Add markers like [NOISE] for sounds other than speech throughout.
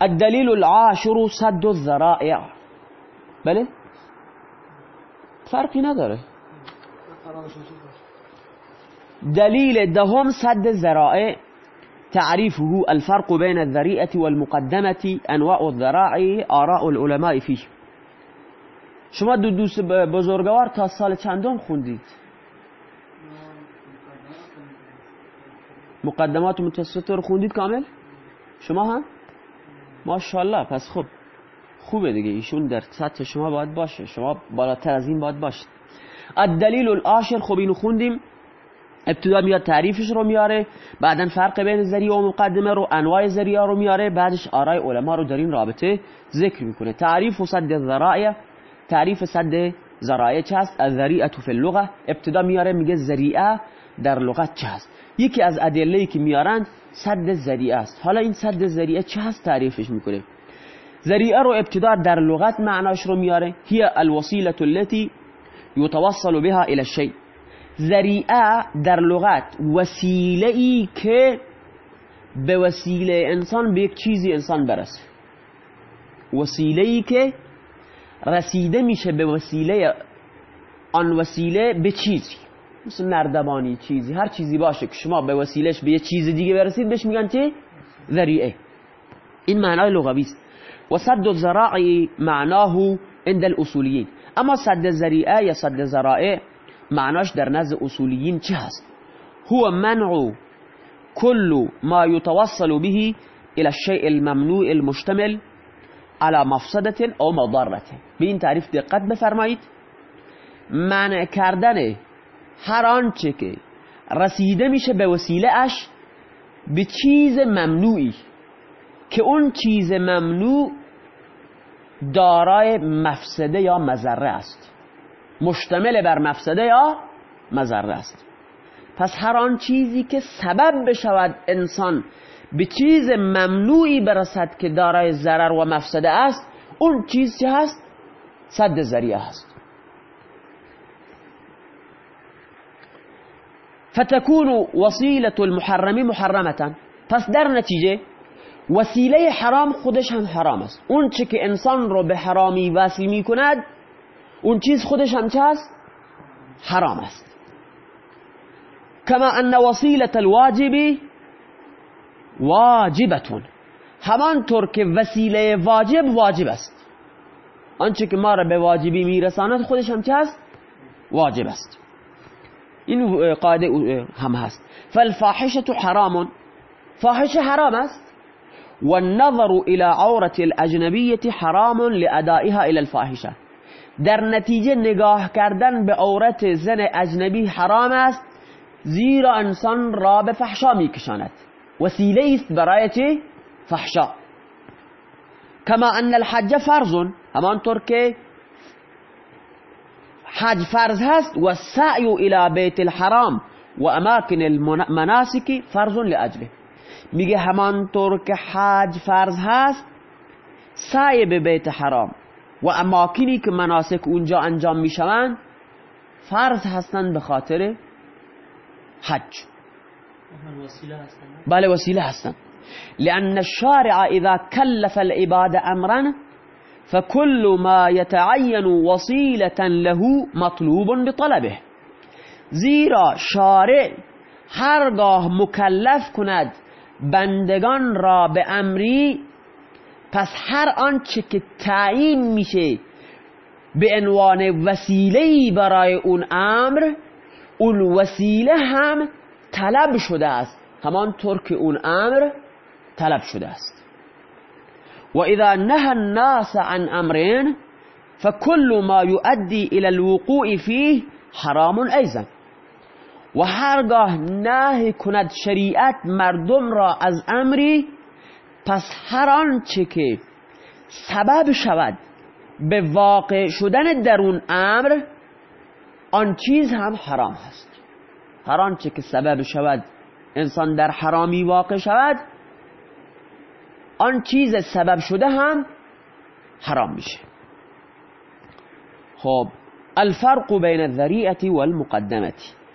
الدلیل العاشر صد الذرائع. بله فرقی نداره دلیل دهم صد الذرائع. تعريفه الفرق بين الذريئة والمقدمة أنواع الذراعي آراء العلماء فيه. شما دو دوست بزرگوار تا سال چندم خوندید؟ مقدمات متوسطه رو خوندید کامل؟ شما هم؟ ماشاءالله پس خب خوبه دیگه. ایشون در سطح شما باید باشه. شما بالاتر از این باید باشید. الدلیل الاشر خب اینو خوندیم. ابتدا میاد تعریفش رو میاره. بعدا فرق بین ذریعه و مقدمه رو انواع ذریعه رو میاره. بعدش آرای علما رو در این رابطه ذکر می‌کنه. تعریف و صد ذرائع. تعریف صد ذرائع چه هست؟ الذریعه فی اللغه ابتدا میاره میگه ذریعه در لغت چه هست؟ یکی از ادله که میارن صد ذریعه است. حالا این صد ذریعه چه هست تعریفش می‌کنه؟ ذریعه رو ابتدا در لغت معناش رو میاره. هی الوسیله التي يتوصل بها الى الشيء ذریعه در لغت وسیله ای که به وسیله انسان به یک چیزی انسان برسه. وسیله ای که رسیده میشه به وسیله آن وسیله به چیزی. مثل نردبانی چیزی. هر چیزی باشه که شما به وسیلش به یه چیز دیگه برسید بهش میگن چه ذریعه. این معنای لغوی است. و صد الذراع معناه عند الاصولیین اما صد ذریعه یا صد ذرائع معناش در نزد اصولیین چه هست؟ هو منع كل ما يتوصل به الى الشيء الممنوع المشتمل على مفسدة او مضرة به این تعریف دقت بفرمایید. منع کردن هر آنچه که رسیده میشه به وسیله اش به چیز ممنوعی که اون چیز ممنوع دارای مفسده یا مذره است. مشتمل بر مفسده یا مذره است. پس هر آن چیزی که سبب بشود انسان به چیز ممنوعی برسد که دارای ضرر و مفسده است اون چیز چه هست؟ صد ذریعه هست. فتكون وسيلة المحرم محرمة. پس در نتیجه وسیله حرام خودش هم حرام است. اون چه که انسان رو به حرامی وصل می کند اون چیز خودش هم چه است؟ حرام است. کما ان وسیلة الواجب واجبتون همانطور که وسیلة واجب واجب است. آنچه که ما را به واجبی میرساند خودش هم چه است؟ واجب است. این قاعدة هم هست فالفاحشة حرام. فاحشة حرام است والنظر إلى عورة الاجنبیه حرام لأدائها إلى الفاحشة. در نتیجه نگاه کردن به عورت زن اجنبی حرام است زیرا انسان را به فحشا میکشاند. وسیله است برای چه فحشا. کما ان الحج فرض همانطور که حج فرض هست و سعی إلى بیت الحرام و اماکن المناسک فرض لأجله. میگه همانطور که حج فرض هست سعی به بیت حرام و اماکنی که مناسک اونجا انجام میشوند. فرض هستند به خاطر حج. بله وسیله هستند. لأن الشارع إذا كلف العباد أمرا فكل ما يتعين وسيلة له مطلوب بطلبه. زیرا شارع هرگاه مکلف کند بندگان را به امری پس هر آنچه که تعیین میشه به عنوان وسیله برای اون امر اون وسیله هم طلب شده است. همانطور که اون امر طلب شده است. و اذا نهى الناس عن امرين فكل ما يؤدي الى الوقوع فيه حرام ایضا و هرگاه نه کند شریعت مردم را از امری پس هر آنچه که سبب شود به واقع شدن در اون امر آن چیز هم حرام هست. هر آنچه که سبب شود انسان در حرامی واقع شود آن چیز سبب شده هم حرام میشه. خب الفرق بین الذریعه والمقدمه.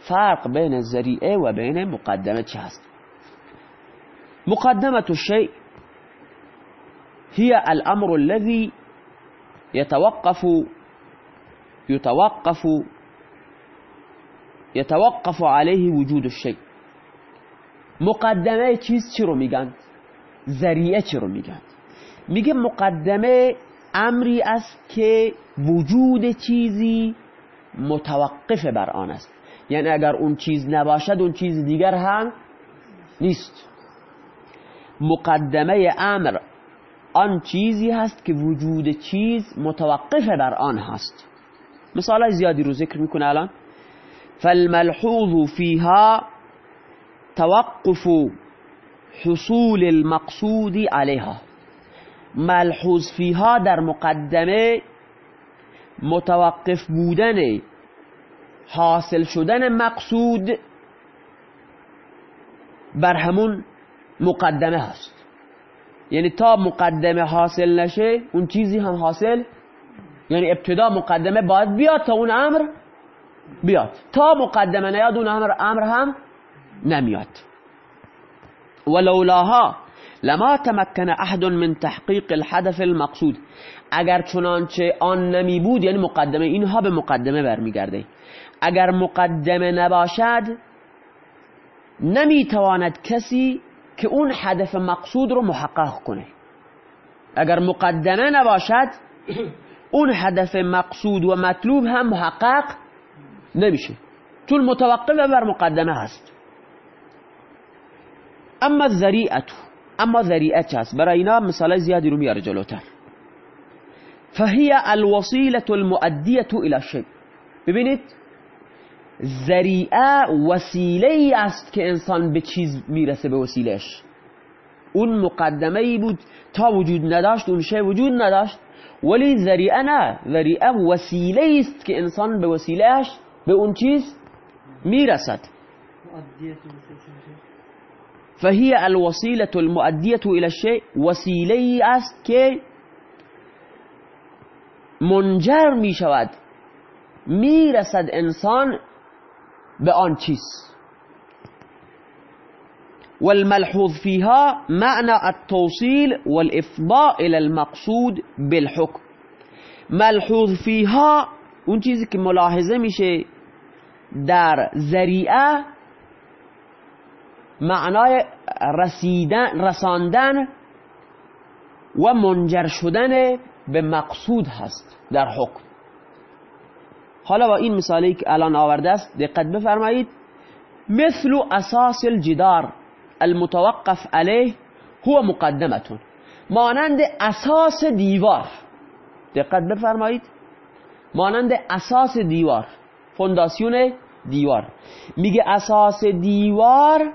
فرق بین الذریعه و بین مقدمه چه هست؟ مقدمه الشیء هي الأمر الذي يتوقف يتوقف يتوقف عليه وجود الشيء مقدمه چیز چی رو میگن؟ ذریعه چی رو میگن؟ میگه مقدمه امری است که وجود چیزی متوقف بر آن است. یعنی اگر اون چیز نباشد اون چیز دیگر هم نیست. مقدمه امر آن چیزی هست که وجود چیز متوقف بر آن هست. مثال زیادی رو ذکر می‌کنه الان. فالملحوظ فيها توقف حصول المقصود عليها ملحوظ فيها در مقدمه متوقف بودن حاصل شدن مقصود بر همون مقدمه هست یعنی تا مقدمه حاصل نشه اون چیزی هم حاصل یعنی ابتدا مقدمه باید بیاد تا اون امر بیاد. تا مقدمه نیاد اون امر, امر هم نمیاد. ولولاها لما تمکن أحد من تحقیق الحدف المقصود. اگر چنانچه آن نمی بود یعنی مقدمه اینها به مقدمه برمیگرده. اگر مقدمه نباشد نمیتواند کسی که اون هدف مقصود رو محقق کنه. اگر مقدمه نباشد اون هدف مقصود و مطلوب هم محقق نمیشه. چون متوقف بر مقدمه هست. أما ذریعت أما ذریعه هست برای اینا مثال زیادی رو میاره جلوتر فهی الوسیله المؤدیه إلى الشيء ببینید ذریعه وسیله است که انسان به چیز میرسه به وسیلهش اون مقدمه ای بود تا وجود نداشت اون شی وجود نداشت. ولی ذریعه نه ذریعه وسیله است که انسان به وسیلهش به اون چیز میرسد. فهي الوسيلة المؤدية إلى الشيء. وسیله است که منجر می شود. میرسد انسان به آن والملحوظ فيها معنى التوصيل والإفضاء إلى المقصود بالحكم. ملحوظ فيها اون چیزی که ملاحظه میشه در ذریعه معنای رسیدن رساندن و منجر شدن به مقصود هست در حکم. حالا با این مثالی که الان آورده است دقت بفرمایید. مثل اساس الجدار المتوقف علیه هو مقدمتون. مانند اساس دیوار. دقت بفرمایید. مانند اساس دیوار. فونداسیون دیوار. میگه اساس دیوار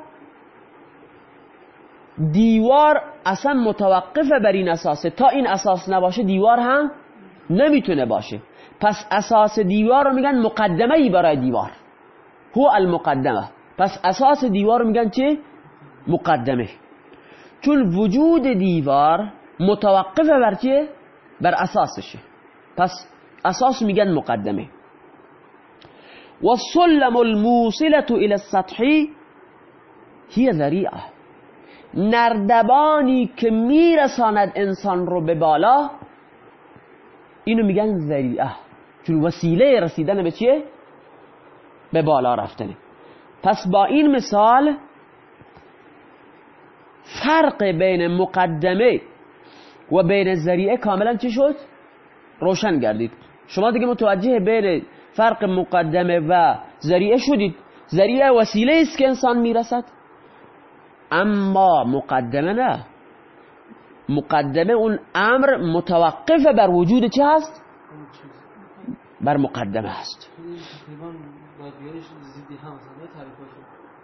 دیوار اصلا متوقف بر این اساسه. تا این اساس نباشه دیوار هم نمی‌تونه باشه. پس اساس دیوار رو میگن مقدمه ای برای دیوار. هو المقدمه. پس اساس دیوار رو میگن چه؟ مقدمه. چون وجود دیوار متوقف بر چه؟ بر اساسشه. پس اساس میگن مقدمه. والسلم الموصلة الى السطحی هي ذریعه نردبانی که میرساند انسان رو به بالا اینو میگن ذریعه. چون وسیله رسیدن به چیه؟ به بالا رفتنه پس با این مثال فرق بین مقدمه و بین ذریعه کاملا چی شد؟ روشن گردید. شما دیگه متوجه بین فرق مقدمه و ذریعه شدید. ذریعه وسیله است که انسان می‌رسد. أما مقدمة نه مقدمة اون أمر متوقف بر وجود چه هست؟ بر مقدمة هست.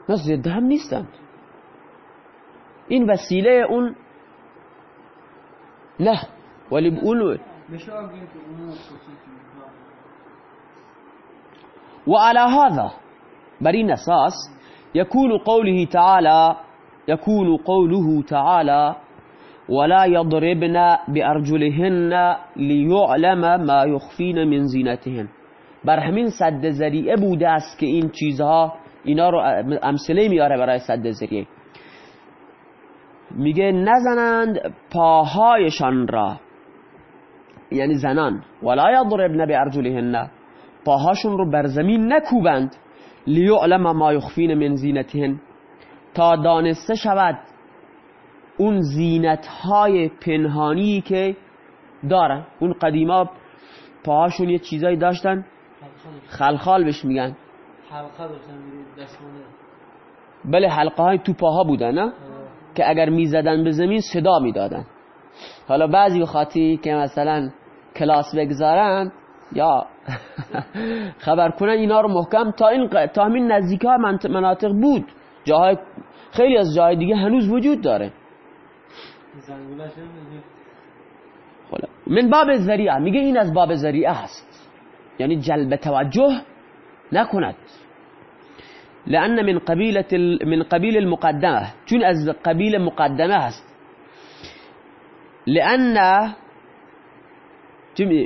نه زده هم نیستند این وسیله اون نه ولی اون وعلى هذا بر این أساس يكون قوله تعالى يكون قوله تعالى ولا يضربن بأرجلهن ليعلم ما يخفين من زینتهن بر همین صد ذریعه بوده است که این رو امثله میاره برای صد ذریعه میگه نزنند پاهایشان را. یعنی زنان. ولا یضربن بأرجلهن. پاهاشون رو بر زمین نکوبند. لیعلم ما یخفین من زینتهن تا دانسته شود اون زینت های پنهانی که دارن. اون قدیما پاهاشون یه چیزایی داشتن. خلخال بهش میگن. بله حلقه های تو پاها بودن نه؟ که اگر می‌زدن به زمین صدا می‌دادن. حالا بعضی خاطی که مثلا کلاس بگذارن یا [LAUGHS] خبر کنن اینا رو محکم تا این تا همین نزدیک ها مناطق بود. جاهای خیلی از جای دیگه هنوز وجود داره. من باب ذریعه میگه این از باب ذریعه هست یعنی جلب توجه نکند. لأن من قبيلة من قبيل المقدمة چون از قبیل مقدمه هست لأن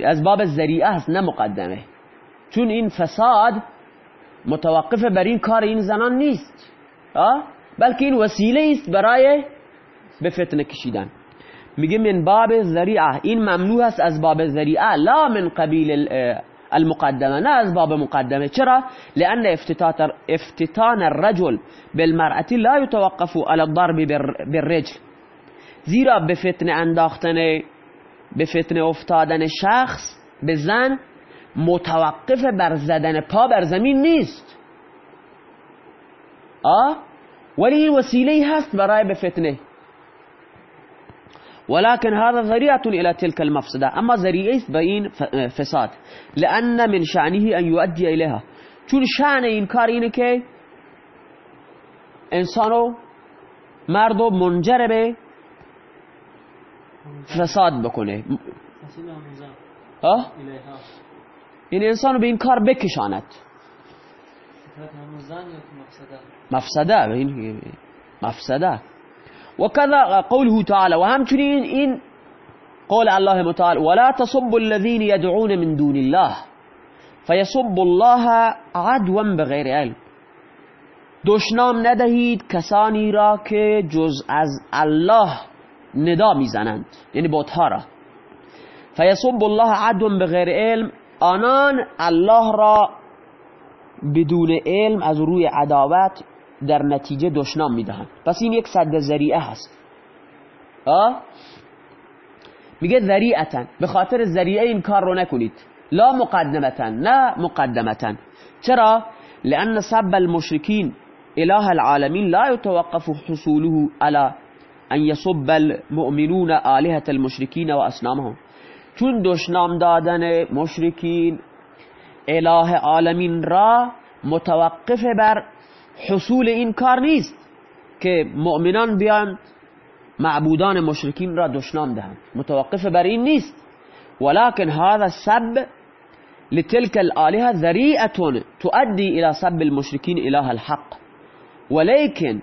از باب ذریعه هست نه مقدمه. چون این فساد متوقف بر این کار این زنان نیست. بلکه این وسیله است برای به فتنه کشیدن. میگه من باب ذریعه. این ممنوع است از باب ذریعه. لا من قبیل المقدمه نه از باب مقدمه. چرا؟ لأن افتتان الرجل بالمرأة لا يتوقف على الضرب بالرجل. زیرا به فتنه انداختن به فتنه افتادن شخص به زن متوقف بر زدن پا بر زمین نیست. آه؟ ولی وسیله هست برای به فتنه ولكن هذا ذريعة إلى تلك المفسدة. أما ذريعة بين فساد. لأن من شأنه أن يؤدي إليها. چون شأن این کار اینه که إنسانو مردو منجر به فساد بکنه ها؟ این إنسانو به این کار بکشاند مفسدة مفسدة. وكذا قوله تعالى وهمتنين إن قول الله متعالى ولا تصب الذين يدعون من دون الله فيصب الله عدوا بغير علم. دشنام ندهید کسانی را که جز از الله ندا میزنند یعنی بوتها را. فیصب الله عدوا بغیر علم آنان الله را بدون علم از روی عداوت در نتیجه دشنام می‌دهند. پس این یک صد ذریعه هست. آه؟ میگه ذریعتا. به خاطر ذریعه این کار رو نکنید. لا مقدمتا. نه مقدمتا. چرا؟ لأن سب المشركين إله العالمين لا يتوقف حصوله على أن يصب المؤمنون آلهة المشركين وأصنامهم چون دشنام دادن مشرکین اله عالمین را متوقف بر حصول این کار نیست که مؤمنان بیان معبودان مشرکین را دشنام دهند. متوقف بر این نیست. ولكن هذا السب لتلك الآلهة ذريئة تؤدي إلى سب المشركين إله الحق. ولكن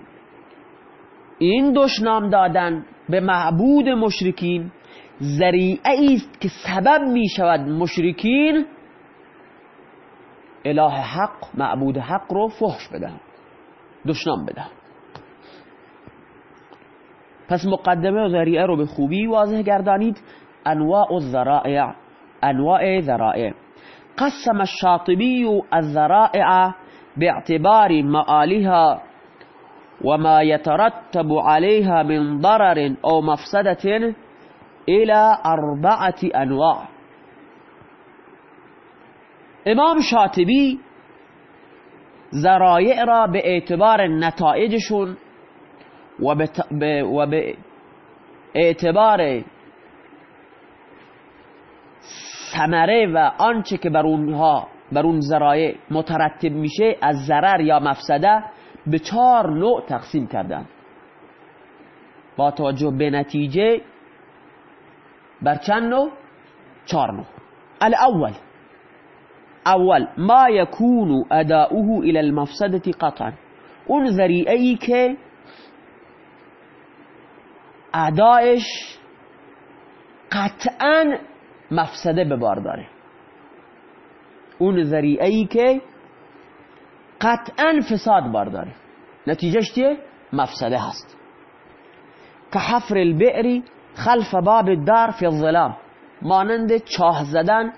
این دشنام دادن به معبود مشرکین ذریعه است که سبب می شود مشرکین إله حق معبود حق رو فحش بدن. دشنام بدن. پس مقدمه و ذریعه رو به خوبی واضح گردانید. انواع الذرائع انواع ذرائع. قسم الشاطبي الذرائع باعتبار مآلها وما يترتب عليها من ضرر أو مفسدة إلى أربعة أنواع. امام شاطبی ذرایع را به اعتبار نتایجشون و به, و به اعتبار ثمره و آنچه که بر اونها بر اون ذرایع مترتب میشه از ضرر یا مفسده به چهار نوع تقسیم کردن. با توجه به نتیجه بر چند نوع؟ چهار نوع. الاول أول ما یکون أداؤه إلى المفسدة قطعا. اون ذریعه که ادایش قطعا مفسدة به بار داره اون ذریعه که قطعا فساد بار داره نتیجهش چیه؟ مفسده هست. که حفر البئری خلف باب الدار فی الظلام. مانند چاه زدن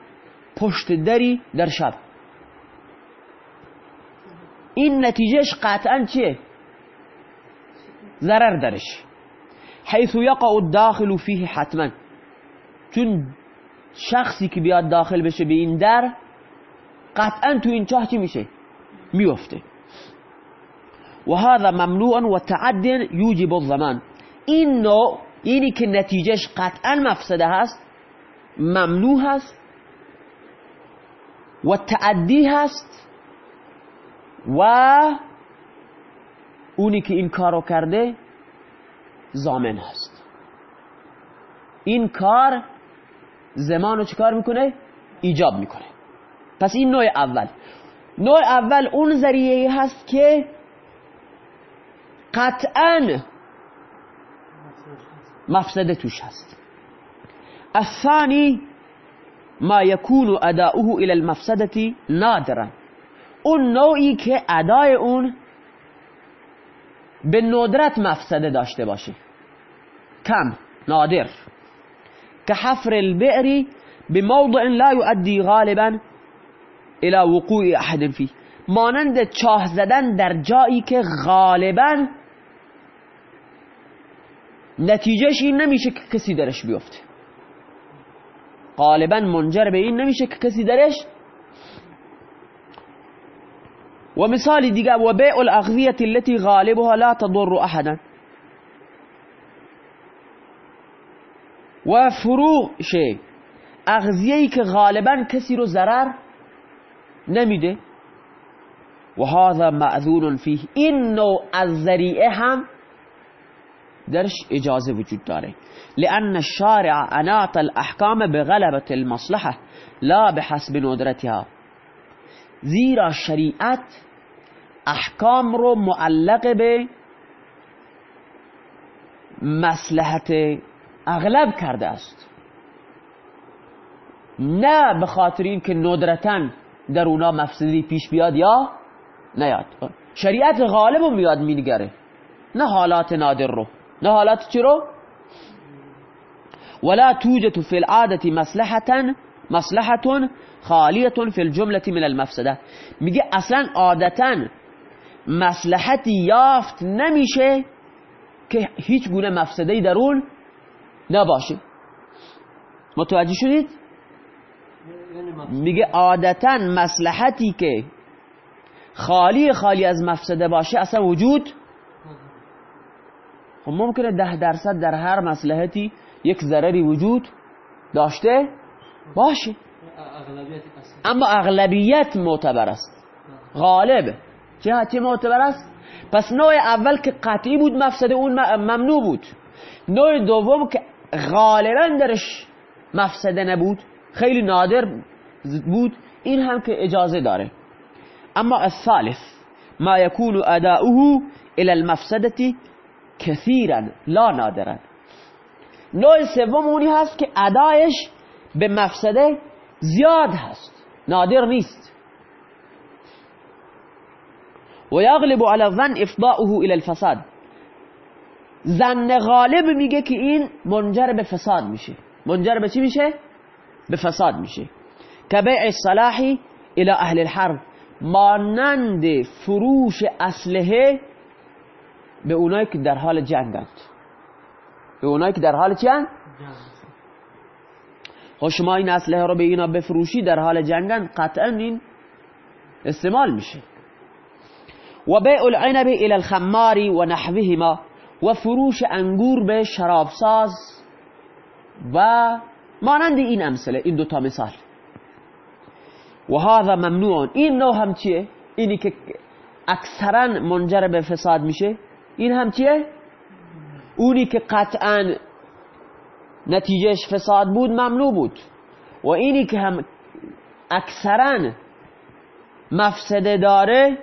پشت دری در شب این نتیجهش قطعا چیه؟ ضرر درش حيث يقع الداخل فيه حتما. چون شخصی که بیاد داخل بشه به این در قطعا تو این چاه چی میشه؟ میفته. و هذا ممنوع و تعد یوجب الضمان. این نوع اینی که نتیجهش قطعا مفسده هست ممنوع هست و تعدی هست و اونی که این کارو کرده زامن هست. این کار زمان رو چکار می‌کنه؟ ایجاب می‌کنه. پس این نوع اول. نوع اول اون ذریعه هست که قطعا مفسده توش هست. الثانی ما يكون أداؤه إلى المفسدة نادرا. اون نوعی که ادای اون به ندرت مفسده داشته باشه. کم نادر. که حفر البئر بموضع لا يؤدي غالبا إلى وقوع احد فيه مانند چاه زدن در جایی که غالبا نتیجهش این نمیشه که کسی درش بیفته. غالبا منجر به. این نمیشه که کسی درش ومثال دیگه وبيع الأغذية التي غالبها لا تضر أحدا. و فروش اغذیه‌ای که غالبا کسی رو ضرر نمیده. و هذا معذور فيه این نوع از ذریعه هم درش اجازه وجود داره. لأن الشارع أناط الاحکام بغلبة المصلحة لا بحسب ندرتها. زیرا شریعت احکام رو معلق به مسلحت أغلب کرده است. نه به خاطر این که ندرتن در اونا مفسدی پیش بیاد یا نیاد. شریعت غالب رو میاد مینگره. نه حالات نادر رو. نه حالات چی رو؟ ولا توجد في العادة مصلحة مصلحة خالیة في الجملة من المفسده میگه اصلا عادتا مصلحتی یافت نمیشه که هیچ گونه مفسده درون نباشه متوجه شدید؟ میگه عادتا مصلحتی که خالی خالی از مفسده باشه اصلا وجود خب ممکنه ده درصد در هر مصلحتی یک ضرری وجود داشته باشه. اما اغلبیت معتبر است. غالب. چه معتبر است. پس نوع اول که قطعی بود مفسده اون ممنوع بود. نوع دوم که غالبا درش مفسده نبود خیلی نادر بود این هم که اجازه داره. اما الثالث ما يكون اداؤه الى المفسده كثيرا لا نادرا. نوع سوم اونی هست که ادایش به مفسده زیاد هست. نادر نیست. و یغلب على الظن افضاؤه الى الفساد. زن غالب میگه که این منجر به فساد میشه. منجر به چی میشه؟ به فساد میشه. که بیع الصلاحی الى اهل الحرب مانند فروش اسلحه به اونایی که در حال جنگند به اونایی که در حال چند؟ خب شما این اسلحه رو به اینا بفروشی در حال جنگن قطعا این استعمال میشه و بیع العنب الى الخمار و نحوهما و فروش انگور به شرابساز و مانند این امثله این دوتا مثال و هذا ممنوع این نوع هم چیه؟ اینی که اکثرا منجر به فساد میشه این هم چیه؟ اونی که قطعا نتیجهش فساد بود ممنوع بود. و اینی که هم اکثرا مفسده داره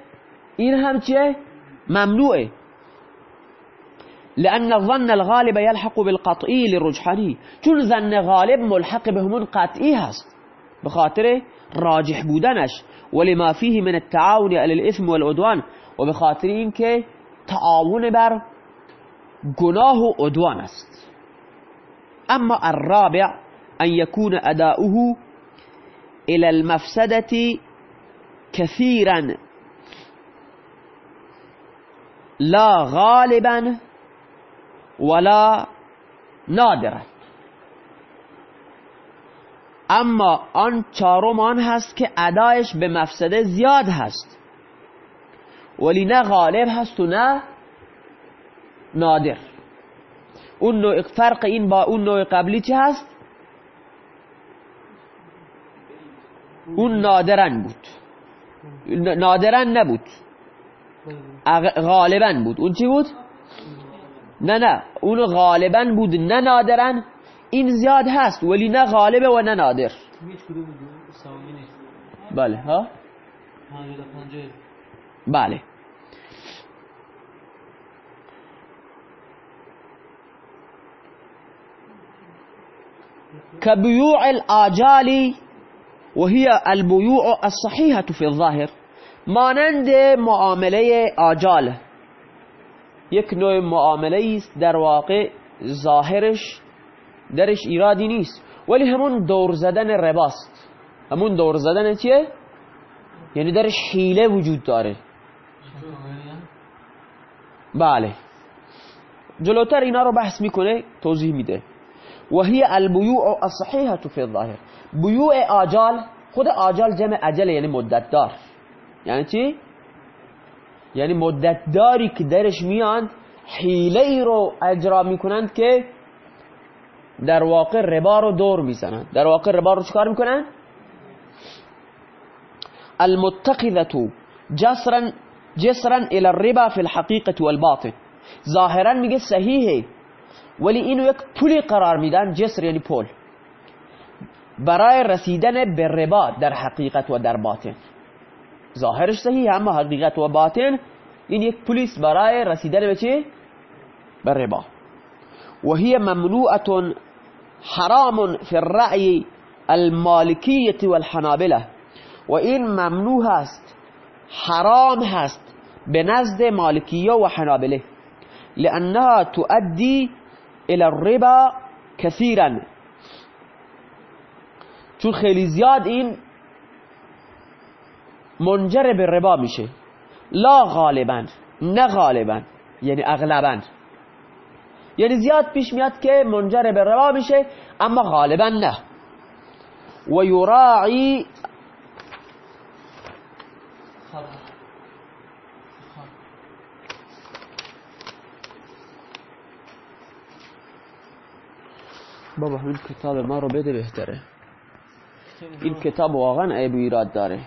این هم چیه؟ ممنوعه. لأن الظن الغالب يلحق بالقطعي للرجحاني چون ظن غالب ملحق به همون قطعی هست بخاطر راجح بودنش. ولما فيه من التعاون على الإثم والعدوان. و بخاطر اینکه تعاون بر گناه و عدوان است. اما الرابع ان يكون اداؤه الى المفسدة كثيرا لا غالبا ولا نادرا. اما آن چهارم آن هست که ادایش به مفسده زیاد هست. ولی نه غالب هست و نه نادر. اون نوع فرق این با اون نوع قبلی چه هست؟ اون نادرن بود. نادرن نبود. غالبا بود. اون چی بود؟ نه نه. اون غالبا بود. نه نادرن. این زیاد هست ولی نه غالبه و نه نادر. بله ها؟ بله. كبيوع الآجال وهي البيوع الصحيحة في الظاهر مانند معاملة آجال. یک نوع معاملة در واقع ظاهرش درش ایرادی نیست. ولی همون دور زدن رباست. همون دور زدن چیه؟ یعنی درش حیله وجود داره. بله. جلوتر اینا رو بحث میکنه توضیح میده. و هی البیوع الصحیحه فی الظاهر. بیوع آجال خود آجال جمع عجل یعنی مدت دار یعنی چی؟ یعنی مدت داری که درش میاند رو اجرا میکنند که در واقع ربا رو دور میزنند. در واقع ربا رو چکار میکنند؟ المتقذة جسرا جسرا إلى الربا في الحقيقة والباطن. ظاهرا میگه صحیحه. ولی اینو یک پولی قرار میدن جسر یعنی پول. برای رسیدن به ربا در حقیقت و در باطن. ظاهرش صحیح اما حقیقت و باطن این یک پولیس برای رسیدن به چی؟ به ربا. و هی ممنوعة حرام في الرأي المالكية والحنابلة. و این ممنوع هست حرام هست به نزد مالکیه و حنابله. لأنها تؤدي الى الربا كثيرا. چون خیلی زیاد این منجر به ربا میشه. لا غالبا نه غالبا یعنی اغلبا. یعنی زیاد پیش میاد که منجر به ربا میشه اما غالبا نه. و یراعی بابا همین کتاب ما رو بده بهتره. این کتاب واقعا عیب ایراد داره.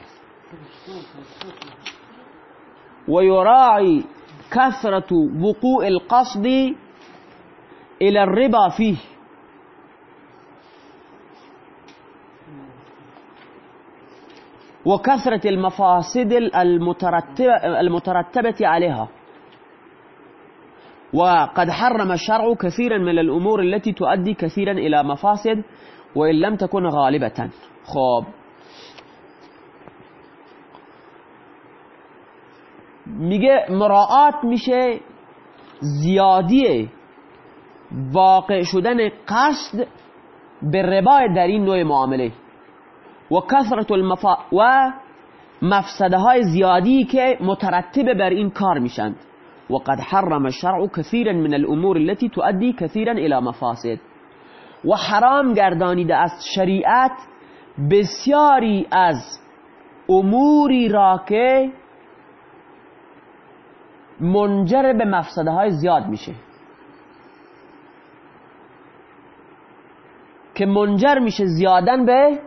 و یراعی کثرت وقوع القصد إلى الربا فيه وكثرة المفاسد المترتبة, المترتبة عليها وقد حرم الشرع كثيرا من الأمور التي تؤدي كثيرا إلى مفاسد وإن لم تكن غالبة. خب میگه مراعات میشه زیادی واقع شدن قصد به ربا در این نوع معامله. و کثرت المفا و مفسده های زیادی که مترتب بر این کار میشند وقد حرم الشرع كثيرا من الأمور التي تؤدي كثيرا إلى مفاسد. و حرام گردانیده است شریعت بسیاری از اموری را که منجر به مفسده های زیاد میشه. که منجر میشه زیادن به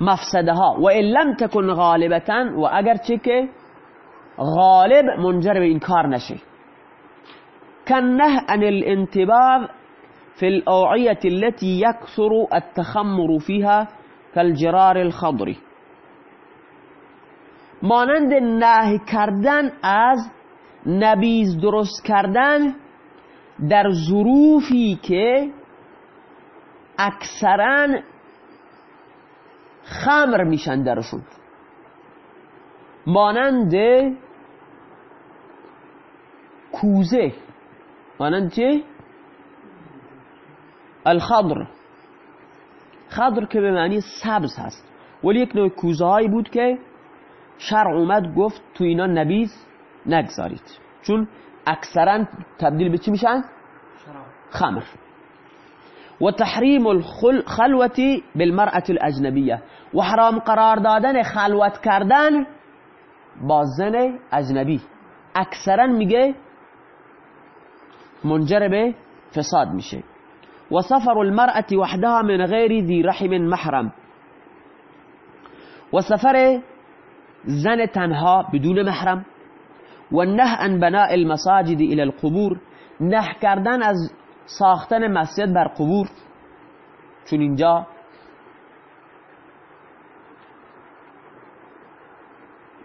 مفسده ها و لم تکن غالبتا و اگر چه که غالب منجر به این کار نشه کنه عن الانتباه في الأوعية التي يكثر التخمر فيها كالجرار الخضر. مانند نه کردن از نبیز درست کردن در ظروفی که اکثرا خمر میشن درشون. مانند کوزه. مانند چه؟ الخضر. خضر که به معنی سبز هست. ولی یک نوع کوزه بود که شرع اومد گفت تو اینا نبیز نگذارید. چون اکثرا تبدیل به چی میشن؟ خمر. و تحریم الخلوة بالمرأة الاجنبیه. و حرام قرار دادن خلوت کردن با زن اجنبی. اکثرا میگه منجر به فساد میشه. و سفر المرأة وحدها من غیر ذی رحم محرم. و سفر زن تنها بدون محرم. و نه ان بناء المساجد إلى القبور. نه کردن از ساختن مسجد بر قبور. چون اینجا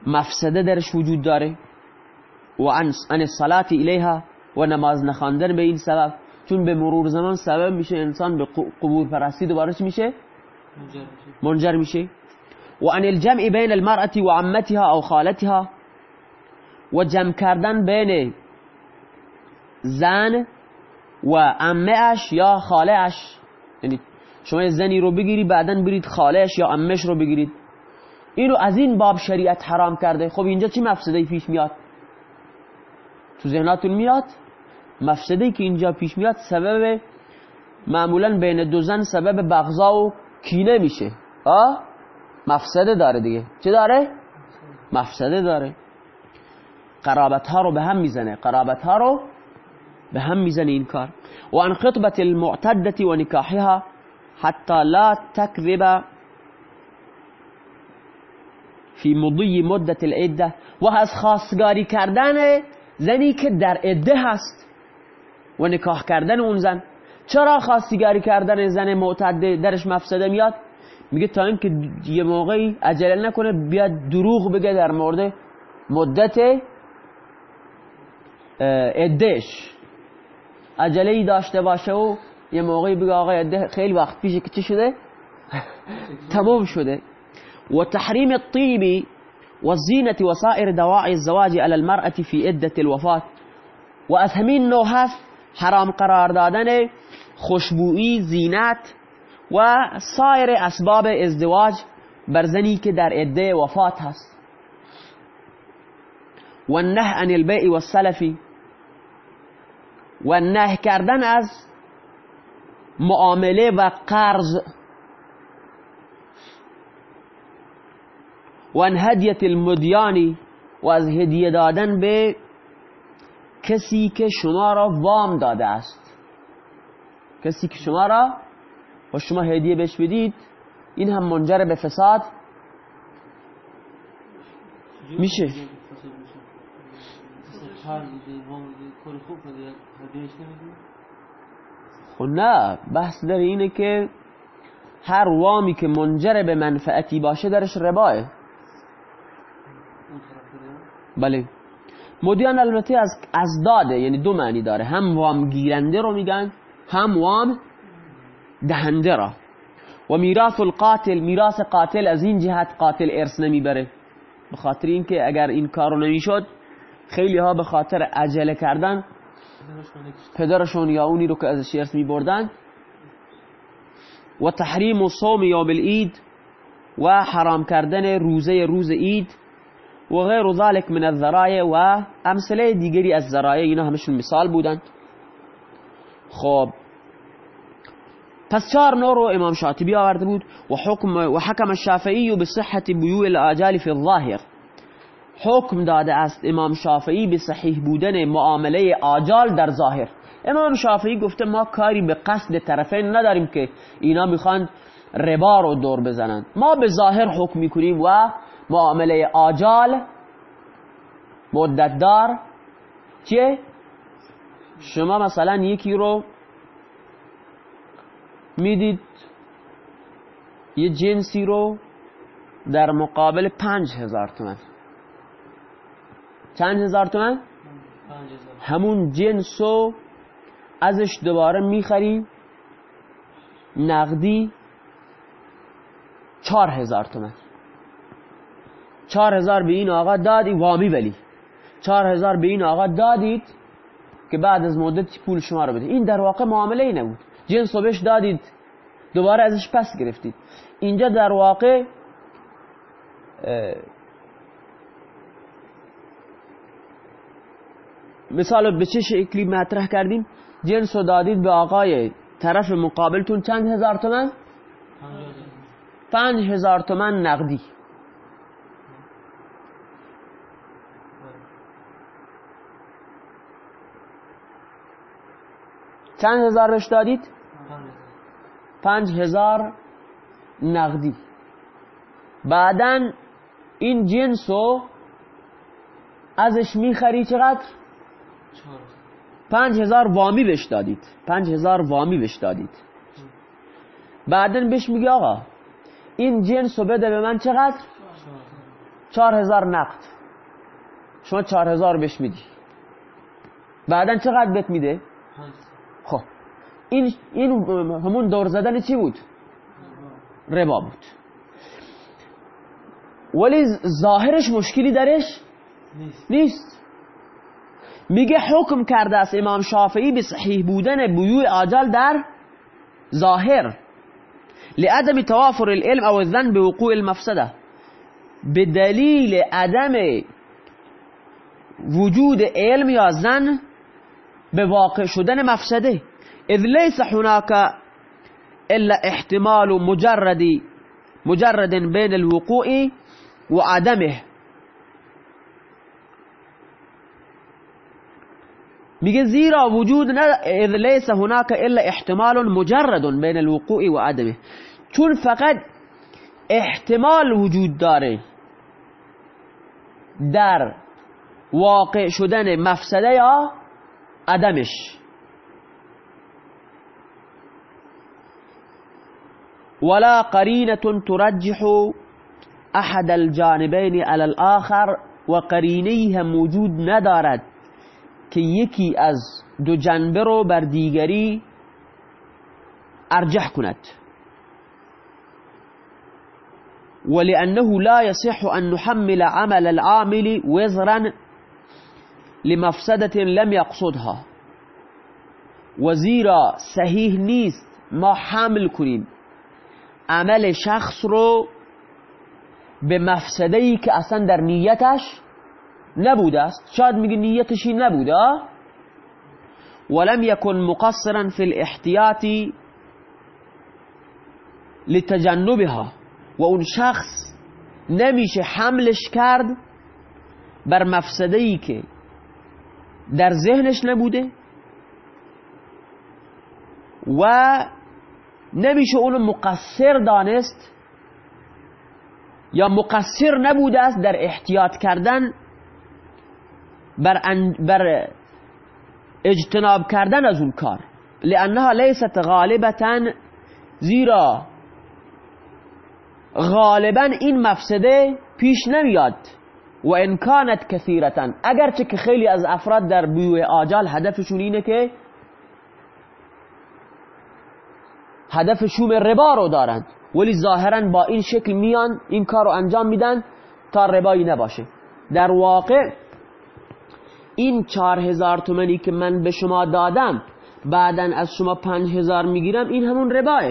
مفسده درش وجود داره. و عن الصلاة الیها و نماز نخواندن به این سبب. چون به مرور زمان سبب میشه انسان به قبور پرستی دوباره میشه؟ منجر میشه. و عن الجمع بین المرأة و عمتها او خالتها. و جمع کردن بین زن و اش یا اش یعنی شما زنی رو بگیری بعدا برید خالهش یا امش رو بگیرید. اینو از این باب شریعت حرام کرده. خب اینجا چی مفسده پیش میاد؟ تو ذهناتون میاد؟ مفسده که اینجا پیش میاد سبب معمولا بین دو زن سبب بغضا و کینه میشه. آه مفسده داره دیگه. چه داره؟ مفسده داره. قرابت ها رو به هم می‌زنه. قرابت ها رو به هم می‌زنه این کار. و ان خطبت المعتدة و نکاحها حتی لا تکذب فی مضی مدت العده و از خواستگاری کردن زنی که در عده هست و نکاح کردن اون زن. چرا خواستگاری کردن زن معتده درش مفسده میاد؟ میگه تا اینکه یه موقعی عجله نکنه بیاد دروغ بگه در مورد مدت ادهش عجله ای داشته باشه و یه موقعی بگه آقا خیلی وقت پیشه که چی شده؟ [LAUGHS] تمام شده. و تحریم الطیب و زینت و سائر دواعی الزواج على المرأة في عدة الوفات. و از همین نوع هست حرام قرار دادن خوشبویی زینت و سایر اسباب ازدواج بر زنی که در عده وفات هست. و نه عن البیع و السلفی و نه کردن از معامله و قرض. و هدیت المدیانی و از هدیه دادن به کسی که شما را وام داده است. کسی که شما را و شما هدیه بهش بدید این هم منجر به فساد؟ میشه. خب نه بحث در اینه که هر وامی که منجر به منفعتی باشه درش رباه. بله. مدیان البته از, از داده یعنی دو معنی داره. هم وام گیرنده رو میگن هم وام دهنده را. و میراث القاتل میراث قاتل از این جهت قاتل ارث نمی‌بره. به خاطر اینکه اگر این کارو نمی‌شد خیلی ها به خاطر عجله کردن پدرشون یا اونی رو که ازش ارث میبردن و تحریم صوم یا بالعید و حرام کردن روزه روز اید و غیر ذلك من الذرایع و امثله دیگری از ذرایع اینا همشون مثال بودند خب. پس چهار نور رو امام شاطبی آورده بود و حکم و حکم الشافعی به صحت بیوع الآجال فی الظاهر. حکم داده است امام شافعی به صحیح بودن معامله آجال در ظاهر. امام شافعی گفته ما کاری به قصد طرفین نداریم که اینا میخوان ربا رو دور بزنند ما به ظاهر حکم میکنیم و معامله آجال مدت دار چه؟ شما مثلا یکی رو می‌دید یه جنسی رو در مقابل پنج هزار تومن چند هزار تومن؟ همون جنس رو ازش دوباره می‌خری نقدی چهار هزار تومن چهار هزار به این آقا دادی وامی ولی. چهار هزار به این آقا دادید که بعد از مدت پول شما رو بده این در واقع معامله ای نبود. جنس رو بهش دادید دوباره ازش پس گرفتید. اینجا در واقع مثال به چه شکلی مطرح کردیم؟ جنس رو دادید به آقای طرف مقابلتون چند هزار تومن؟ پنج هزار تومن نقدی. چند هزار بهش دادید؟ پنج هزار نقدی بعدا این جنس رو ازش می‌خری چقدر؟ پنج هزار وامی بهش دادید پنج هزار وامی بهش دادید بعدا بهش میگه آقا این جنس رو بده به من چقدر؟ چهار هزار نقد شما چهار هزار بهش میدی بعدا چقدر بهت میده؟ خب این, این همون دور زدن چی بود؟ ربا بود. ولی ظاهرش مشکلی درش نیست. میگه حکم کرده است امام شافعی به صحیح بودن بیوع آجال در ظاهر. لعدم توافر العلم او الظن به وقوع المفسده. به دلیل عدم وجود علم یا زن به واقع شدن مفسده. اذ ليس هناك الا احتمال مجرد مجرد بين الوقوع وعدمه میگه زیرا وجود نه اذ لیس هناك الا احتمال مجرد بین الوقوع و عدمه. چون فقط احتمال وجود داره در واقع شدن مفسده یا عدمش ولا قرینه ترجح أحد الجانبین على الآخر و قرینه هم وجود یکی از دو جنبه رو بر دیگری ارجح کند. ولأنه لا يصح أن نحمل عمل العامل وزرا لمفسدة لم يقصدها. وزیرا صحیح نیست ما حمل کنیم. عمل شخص رو به مفسده ای که أصلا در نیتش نبوده است. شاید میگه نیتش این نبوده ولم يكن مقصرا في الاحتیاط لتجنبها. و اون شخص نمیشه حملش کرد بر مفسده ای که در ذهنش نبوده و نمیشه اونو مقصر دانست یا مقصر نبوده است در احتیاط کردن بر, بر اجتناب کردن از اون کار. لانها لیست غالبتا زیرا غالبا این مفسده پیش نمیاد. و انکانت کثیرتا اگرچه که خیلی از افراد در بیوه آجال هدفشون اینه که هدف شوم ربا رو دارند ولی ظاهرا با این شکل میان این کار رو انجام میدن تا ربایی نباشه. در واقع این چهار هزار تومنی که من به شما دادم بعدا از شما پنج هزار می‌گیرم این همون رباه.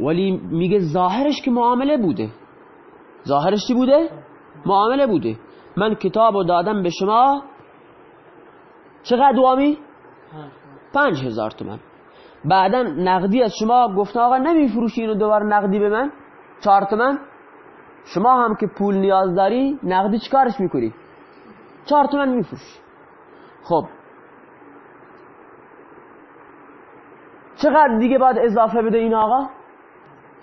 ولی میگه ظاهرش که معامله بوده. ظاهرش چی بوده؟ معامله بوده. من کتاب رو دادم به شما. چقدر وامی؟ پنج هزار تومن بعدا نقدی از شما گفتن آقا نمیفروشی اینو دوباره نقدی به من؟ چهار تومن شما هم که پول نیاز داری نقدی چیکارش می‌کنی؟ چهار تومن میفروشی. خب. چقدر دیگه باید اضافه بده این آقا؟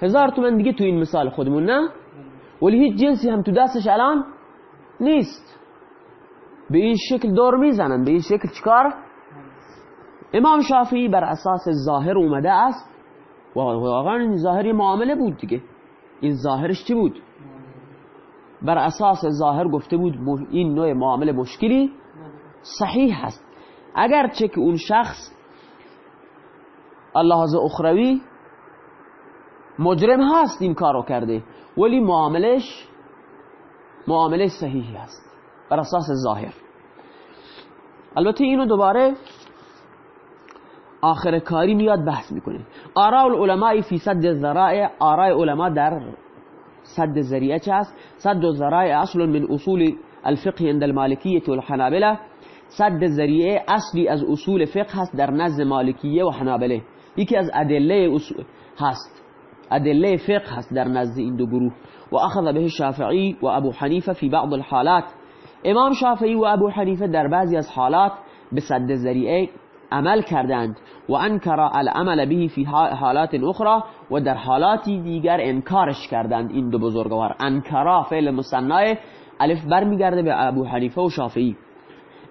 هزار تومن دیگه تو این مثال خودمون نه؟ ولی هیچ جنسی هم تو دستش الآن نیست به این شکل دور میزنن به این شکل چکار إمام شافعی بر أساس ظاهر اومده است. و واقعا این ظاهری معامله بود دیگه. این ظاهرش چی بود؟ بر أساس ظاهر گفته بود این نوع معامله مشکلی صحیح هست اگرچه که اون شخص الله اخروی مجرم هست این کارو کرده. ولی معاملش معامله صحیحی هست. بر اساس ظاهر. البته اینو دوباره آخر کاری میاد بحث می‌کنه. آراء العلماء فی صد الذرائع. آراء علماء در صد ذریعه چه است صد الذرائع اصل من اصول الفقه عند المالکیه والحنابلة صد ذریعه اصلی از اصول فقه هست در نزد مالکیه و حنابله. یکی از ادله هست. أدلة فقه هست در نزد این دو گروه. و اخذ به شافعی و ابو حنیفه فی بعض الحالات. امام شافعی و ابو حنیفه در بعضی از حالات به صد ذریعه عمل کردند. و انکر العمل به فی حالات أخرى و در حالاتی دیگر انکارش کردند این دو بزرگوار. انکرا فعل مصنع الف برمیگرده به ابو حنیفه و شافعی.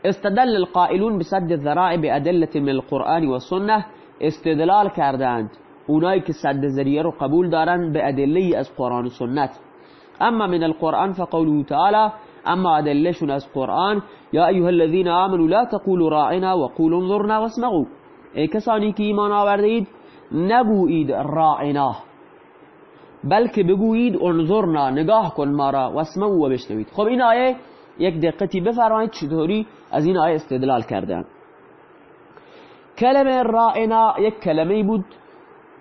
استدل القائلون بسد الذرائع بأدلة من القرآن و سنة استدلال کردند. اونایی که صد ذریعه رو قبول دارن به ادله از قرآن و سنت. اما من القرآن فقوله تعالی اما ادلهشون از قرآن یا ایها الذين آمنوا لا تقولوا راعنا وقولوا انظرنا واسمعوا. ای کسانی که ایمان آورده اید نگویید راعنا بلکه بگویید انظرنا نگاه کن ما را واسمعوا و بشنوید. خب این آیه یک دقتی بفرمایید چطوری از این آیه استدلال کردن. کلمه رائنا یک کلمه بود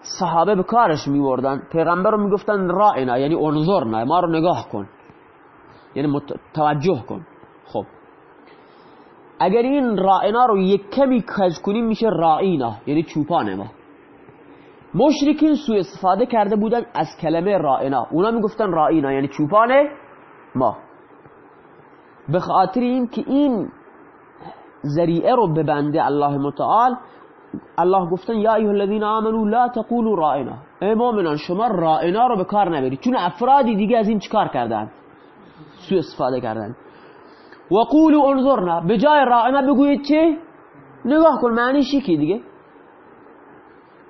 صحابه به کارش میوردن پیغمبر رو می‌گفتن رائنا یعنی انظرنا ما رو نگاه کن. یعنی توجه کن. خب. اگر این رائنا رو یک کمی کج کنیم میشه رائینا یعنی چوپان ما. مشرکین سوء استفاده کرده بودن از کلمه رائنا اونا می‌گفتن رائینا یعنی چوپان ما. به خاطر این که این ذریعه رو ببنده الله متعال الله گفتن یا ایها الذین آمنوا لا تقولوا رائنا. ای مؤمنان شما رائنا رو به کار نبرید. چون افرادی دیگه از این چیکار کردن؟ سو استفاده کردن. و قولوا انظرنا. به جای رائنا بگویید چه نگاه کن معنیش کی دیگه؟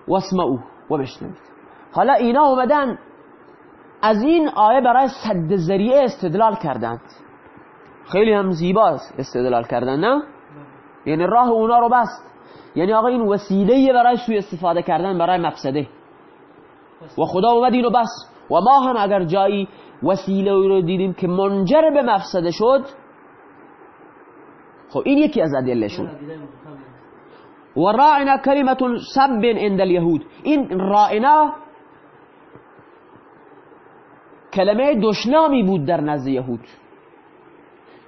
واسمعوا و بشنوید. حالا اینا اومدن از این آیه برای صد ذریعه استدلال کردند خیلی هم زیبا استدلال کردن نه؟ یعنی راه اونا رو بست. یعنی آقا این وسیله برای سوی استفاده کردن برای مفسده. و خدا اومد اینو بس. و ما هم اگر جایی وسیله رو دیدیم که منجر به مفسده شد خب این یکی از ادله شد و رائنا کلمت سب عند اليهود این رائنا کلمه دشنامی بود در نزد یهود.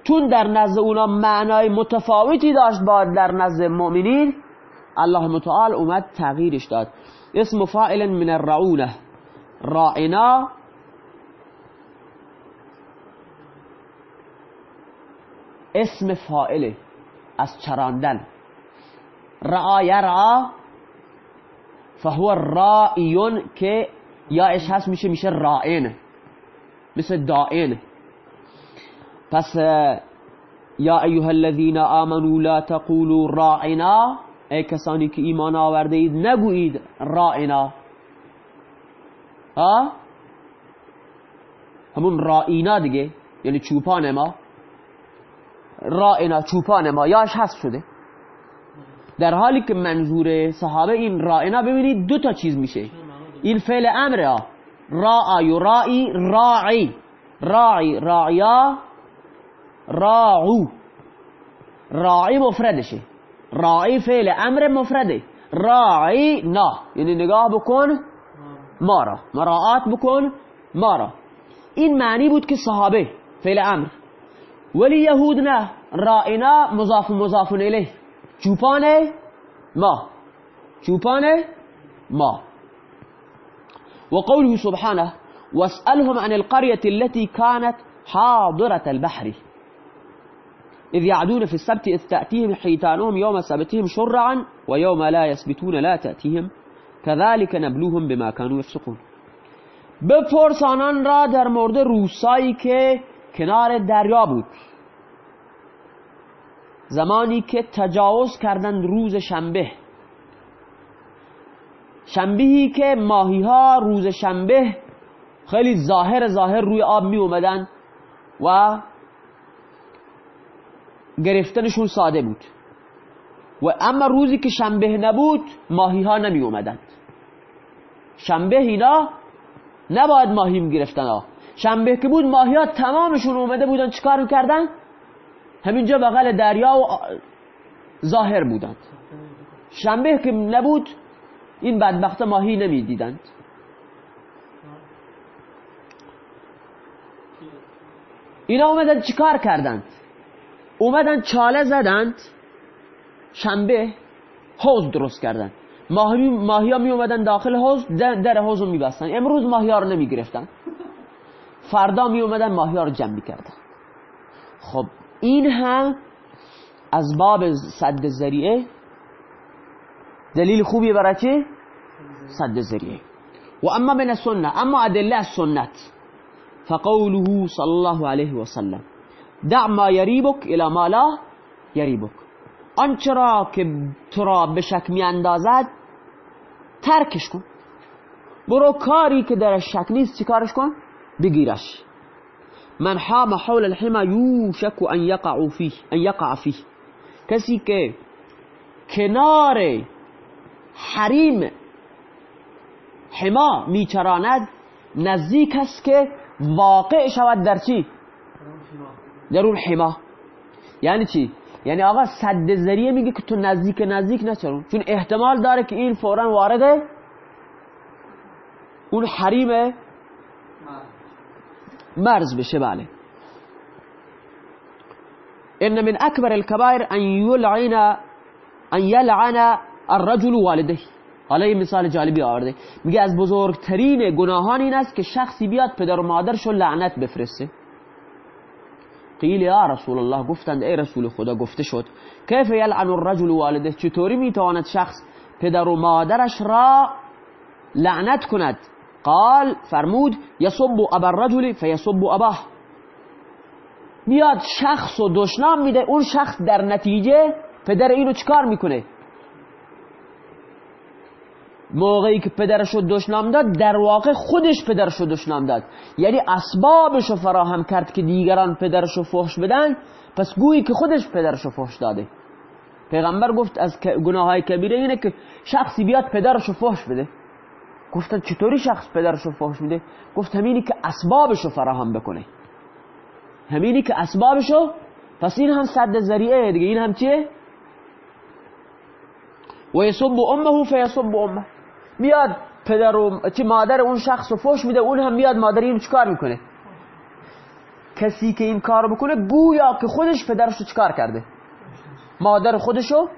چون در نزد اونا معنای متفاوتی داشت با در نزد مؤمنین الله متعال اومد تغییرش داد. اسم فاعل من الرعونة. رائنا اسم فائل از چراندن. رعا یرعا فهو رائیون که یا اش هست میشه میشه رائن. مثل دائن. پس یا ایها الذین آمنوا لا تقولوا راعنا ای کسانی که ایمان آورده اید نگویید رائنا ها؟ همون رائینا دیگه یعنی چوپان ما. رائنا چوپان ما یاش هست شده. در حالی که منظور صحابه این رائنا ببینید دو تا چیز میشه. این فعل امر را و رائی راعی. راعی راعیا راعو. راعی مفردشه. راعی فعل أمر مفرده راعی نا. یعنی نگاه بکن ما را مراعات بکن ما را این معنی بود که صحابه فعل أمر. ولی یهود نه. رائنا مضاف مضاف الیه. چوپان ما. چوپان ما. وقوله سبحانه واسألهم عن القرية التي كانت حاضرة البحر. إذ يعدون في السبت إذ تأتيهم حيتانهم يوم سبتهم شرعا ويوم لا يسبتون لا تأتيهم. كذلك نبلوهم بما كانوا يفسقون. بپرس را در مورد روسایی که کنار دریا بود. زمانی که تجاوز کردند روز شنبه. شنبهی که ماهی ها روز شنبه خیلی ظاهر ظاهر روی آب می اومدن و گرفتنشون ساده بود. و اما روزی که شنبه نبود ماهی ها نمی اومدند شنبه اینا نباید ماهی گرفتن ها. شنبه که بود ماهی ها تمامشون اومده بودن چیکار می‌کردن؟ همینجا بغل دریا و ظاهر بودند. شنبه که نبود این بدبخت ماهی نمی‌دیدند. اینا اومدن چیکار کردند؟ اومدن چاله زدند شنبه حوز درست کردند ماهی ماهی ها می اومدن داخل حوز در حوز رو می بستن امروز ماهی ها رو نمی گرفتن فردا می اومدن ماهی ها رو جمع کردن خب این هم از باب صد ذریعه. دلیل خوبی برای چه؟ صد ذریعه. و اما من السنه اما ادله السنت فقوله صلی الله علیه و سلم. دع ما یریبک الى ما لا یریبک. آنچه که تو را به شک می اندازد ترکش کن. برو کاری که در شک نیست چیکارش کن؟ بگیرش. من حام حول الحما یوشک ان یقع فیه ان یقع فیه. کسی که کنار حریم حما میچراند نزدیک است که واقع شود در چی؟ در اون حما. یعنی چی؟ یعنی آقا صد ذریعه میگه که تو نزدیک نزدیک نچرون چون احتمال داره که این فورا وارد اون حریم مرز بشه بله. ان من اکبر الكبائر ان يلعن ان يلعن الرجل والده. حالا یه مثال جالبی آورده. میگه از بزرگترین گناهان این است که شخصی بیاد پدر و مادرشو لعنت بفرسته. قیل یا رسول الله گفتند ای رسول خدا گفته شد. کیف یلعن الرجل والده؟ چطوری می‌تواند شخص پدر و مادرش را لعنت کند؟ قال فرمود یصب ابا الرجل فیصب اباه. میاد شخص و دشنام میده. اون شخص در نتیجه پدر اینو چکار می‌کنه؟ موقعی که پدرش رو دشنام داد در واقع خودش پدرش رو دشنام داد. یعنی اسبابش رو فراهم کرد که دیگران پدرش رو فحش بدن پس گویی که خودش پدرش رو فحش داده. پیغمبر گفت از گناه های کبیره اینه که شخصی بیاد پدرش رو فحش بده. گفتن چطوری شخص پدرش رو فحش میده؟ گفت همینی که اسبابش رو فراهم بکنه. همینی که اسبابش رو پس این هم صد ذریعه دیگه. این هم چیه؟ و یصب امه فیصب امه میاد پدر و چه مادر اون شخص رو فوش میده اون هم میاد مادر اینو چکار می‌کنه؟ کسی که این کار بکنه گویا که خودش پدرش رو چکار کرده؟ مادر خودشو؟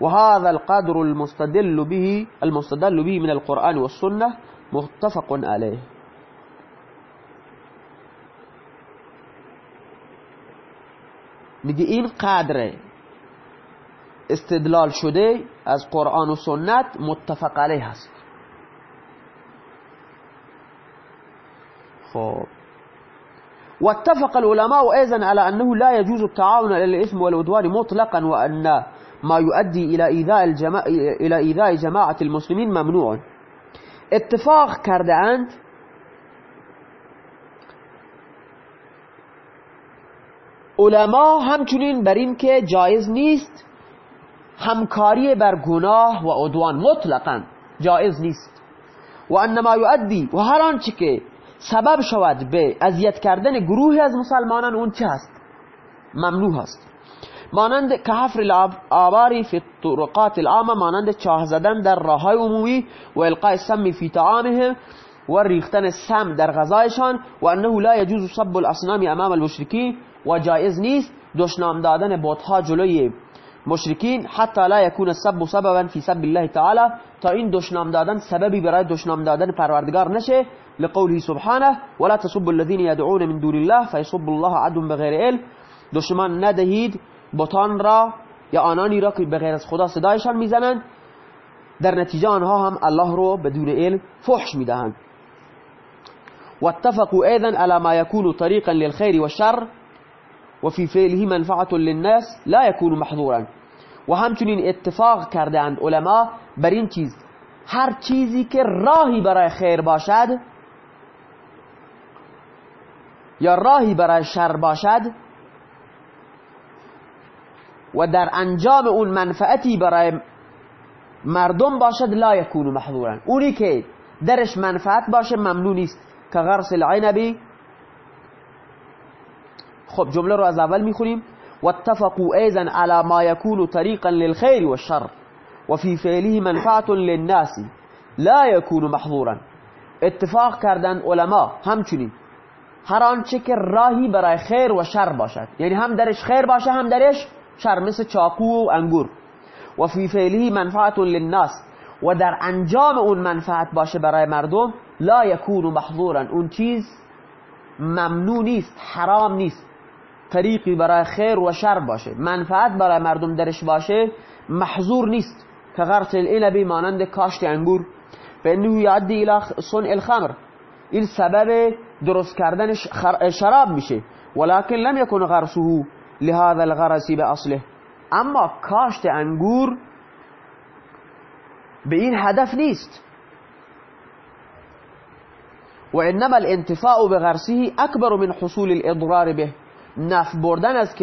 وهذا القدر المستدل به المستدل به من القرآن والسنة متفق عليه میگه این قدره استدلال شده از قرآن و سنت متفق علیه هست خب. واتفق العلماء أيضا على أنه لا يجوز التعاون على الإثم والعدوان مطلقا وأن ما يؤدي إلى إيذاء, الجماعة إلى إيذاء جماعة المسلمين ممنوع. اتفاق کردند علما همچنین بر این که جایز نیست همکاری بر گناه و عدوان مطلقا جایز نیست. و انما یؤدی و هر آنچه که سبب شود به اذیت کردن گروهی از مسلمانان اون چه هست؟ ممنوع هست. مانند که حفر الآباری فی طرقات العامه مانند چاه زدن در راه های عمومی و القاء السم فی طعامهم و ریختن سم در غذایشان و انه لا يجوز صب الاصنام امام المشرکین و جایز نیست دشنام دادن بتها جلوی مشرکین حتی لا یکون السب سببا فی سب الله تعالی تا این دشنام دادن سببی برای دشنام دادن پروردگار نشه. لقوله سبحانه ولا تسبوا الذين يدعون من دون الله فيسب الله عدو بغیر علم. دشمن ندهید بتان را یا آنانی را که بغیر از خدا صدایشان میزنند در نتیجه آنها هم الله رو بدون علم فحش میدهند. واتفقوا أيضا على ما يكون طريقا للخير والشر. وفي فعله منفعة للناس لا يكون محظورا. و همچنین اتفاق کردند علما بر این چیز هر چیزی که راهی برای خیر باشد یا راهی برای شر باشد و در انجام اون منفعتی برای مردم باشد لا یکون محظورا. اونی که درش منفعت باشه ممنوع نیست. که غرس العنبی خب جمله رو از اول میخونیم. واتفقوا أيضا على ما يكون طريقا للخير والشر وفي فعله منفعة للناس لا يكون محظورا. اتفاق کردن علما همچنین. هر آنچه که راهی برای خیر و شر باشد. یعنی هم درش خیر باشه هم درش شر مثل چاقو و انگور. و فی فعله منفعت للناس. و در انجام اون منفعت باشه برای مردم لا یکون محظورا. اون چیز ممنوع نیست حرام نیست. طریقی برای خیر و شر باشه. منفعت برای مردم درش باشه محظور نیست. که غرس العنبی مانند کاشت انگور. فانه یعدی إلى صنع الخمر. این سبب درست کردن شراب میشه. ولكن لم يكن غرسه لهذا الغرس بأصله. اما کاشت انگور به این هدف نیست. و انما الانتفاع بغرسه اکبر من حصول الاضرار به. نف بردن از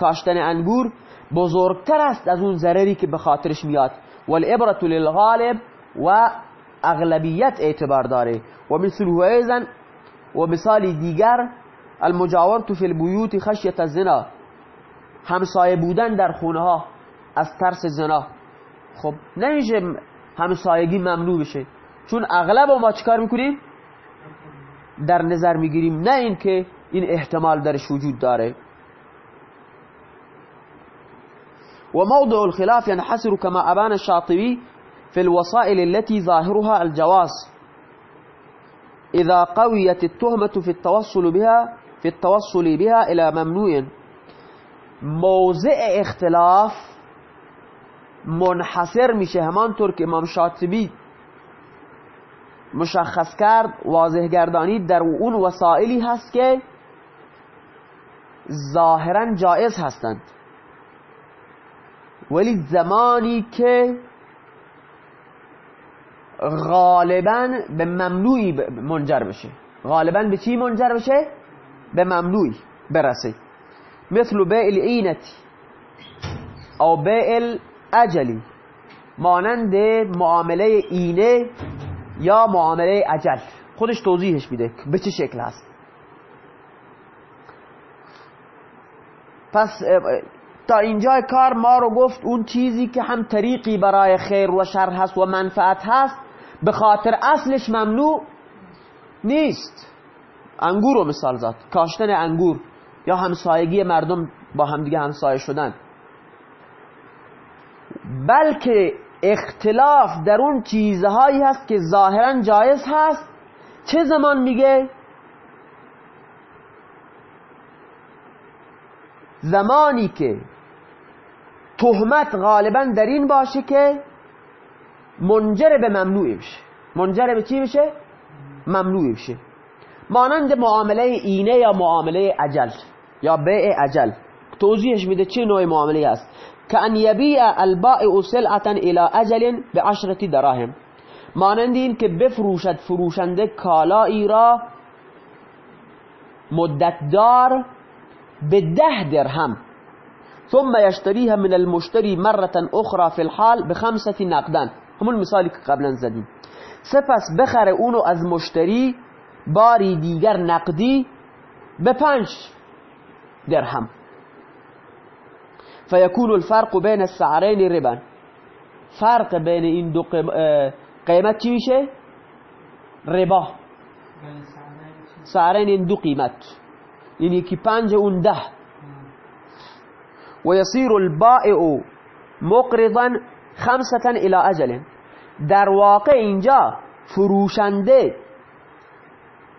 کاشتن انگور بزرگتر است از اون ضرری که به خاطرش میاد. والعبرة للغالب و اغلبیت اعتبار داره. و مثله ایزن و مثال دیگر المجاورت فی البیوت خشیت الزنا. همسایه بودن در خونه ها از ترس زنا. خب نمیشه همسایگی ممنوع بشه. چون اغلب ما چیکار می‌کنیم؟ در نظر می‌گیریم. نه اینکه این احتمال درش وجود داره وموضع الخلاف ينحصر كما أبان الشاطبي في الوسائل التي ظاهرها الجواز. إذا قويت التهمة في التوصل بها في التوصل بها إلى ممنوع. موضع اختلاف منحصر میشه همانطور که امام شاطبی مشخص کرد واضح گردانید در اون وسائلی هست که ظاهرا جائز هستند. ولی زمانی که غالبا به ممنوعی منجر بشه. غالبا به چی منجر بشه؟ به ممنوعی برسه. مثل بیع العینتی او بیع الاجلی مانند معامله اینه یا معامله اجل. خودش توضیحش میده به چه شکل هست. پس تا اینجا کار ما رو گفت اون چیزی که هم طریقی برای خیر و شر هست و منفعت هست به خاطر اصلش ممنوع نیست. انگور رو مثال زد. کاشتن انگور یا همسایگی مردم با همدیگه همسایه شدن. بلکه اختلاف در اون چیزهایی هست که ظاهرا جایز هست. چه زمان میگه؟ زمانی که تهمت غالبا در این باشه که منجر به ممنوعی بشه. منجر به چی بشه؟ ممنوعی بشه. مانند معامله اینه یا معامله عجل یا بیع عجل توضیحش میده چه نوع معامله است. که ان یبیع البائع سلعتا الى اجل به عشرتی دراهم. مانند این که بفروشد فروشنده کالایی را مدتدار به ده درهم. ثم يشتريها من المشتري مرة أخرى في الحال بخمسة نقدان همون مثالی که قبلا زدیم سپس بخره اونو از مشتری باری دیگر نقدی به پنج درهم. فيكون الفرق بين السعرين ربا. فرق بین این دو قیمت چی میشه؟ ربا. سعرین این دو قیمت. پنج اون ده ويصير البائع مقرضا خمسة إلى أجل در واقع اینجا فروشنده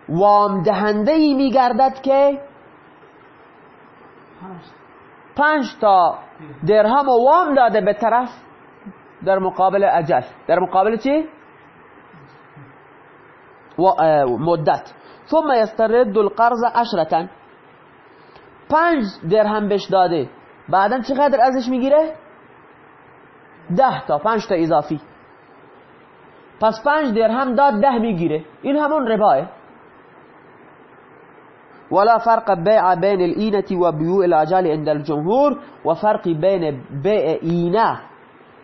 وام دهنده ای میگردد که پنج تا درهم و وام داده به طرف در مقابل أجل در مقابل چی؟ مدت ثم يسترد القرض عشرة پنج درهم بهش داده. بعدا چقدر ازش می‌گیره؟ ده تا پنج تا اضافی. پس پنج درهم داد ده می‌گیره. این همون رباه ولا فرق بيع بين الإينة وبيوء الآجال عند الجمهور وفرق بين بيع إينة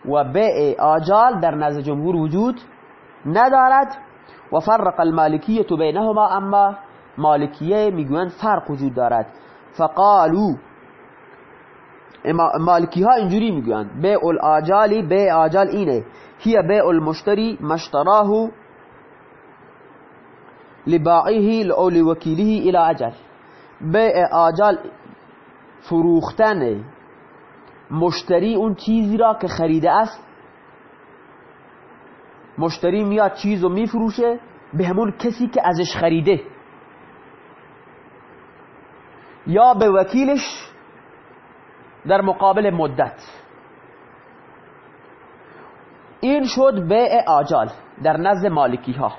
وبيع آجال در نزد جمهور وجود ندارد. وفرق المالكية بينهما اما مالكية می‌گویند فرق وجود دارد. فقالوا مالکی ها اینجوری می‌گویند. بیع الاجالی بیع آجال اینه. هی بیع المشتری مشتراه لباعیه او لوکیله الى اجل. بیع آجال فروختن مشتری اون چیزی را که خریده است مشتری میاد چیز رو میفروشه به همون کسی که ازش خریده. یا به وکیلش در مقابل مدت. این شد بیع آجال در نزد مالکی ها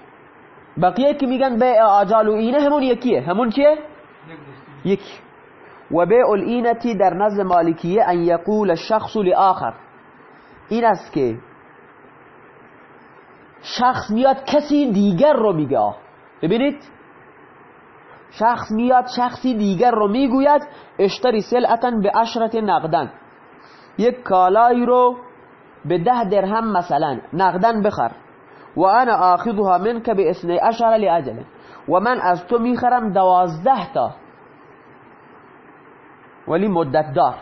بقیه که میگن بیع آجال و اینه همون یکیه. همون چیه؟ یکی. و بیع الینتی در نزد مالکیه ان یقول الشخص لآخر. این است که شخص میاد کسی دیگر رو میگه. ببینید؟ شخص میاد شخصی دیگر رو می‌گوید اشتری سلعتا به اشرت نقدن یک کالایی رو به ده درهم مثلا نقدن بخر. و انا آخذها منک به اثنی اشر لاجله و من از تو می‌خرم دوازده تا. ولی مدت دار.